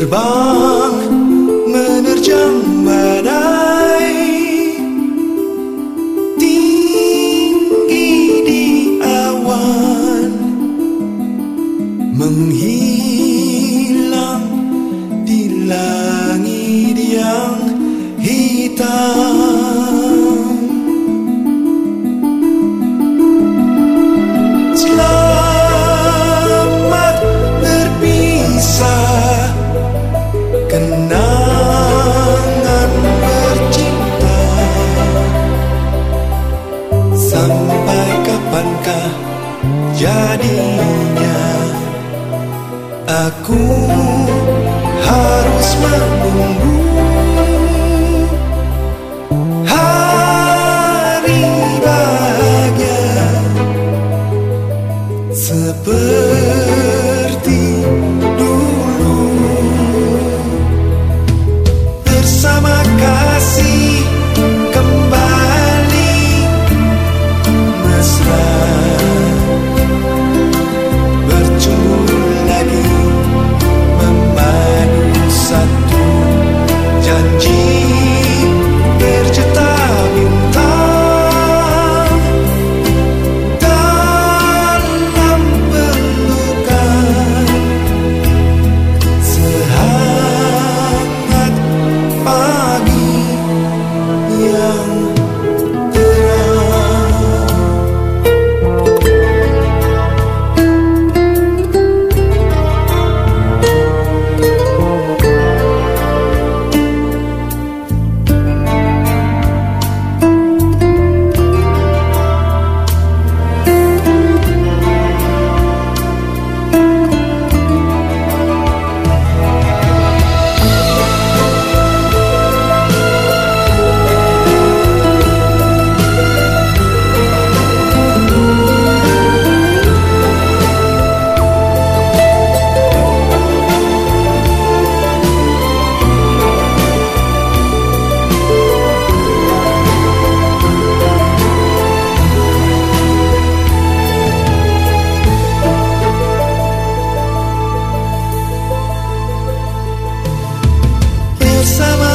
پبانچ مر Aku harus menunggu Hari bahagia Seperti سوا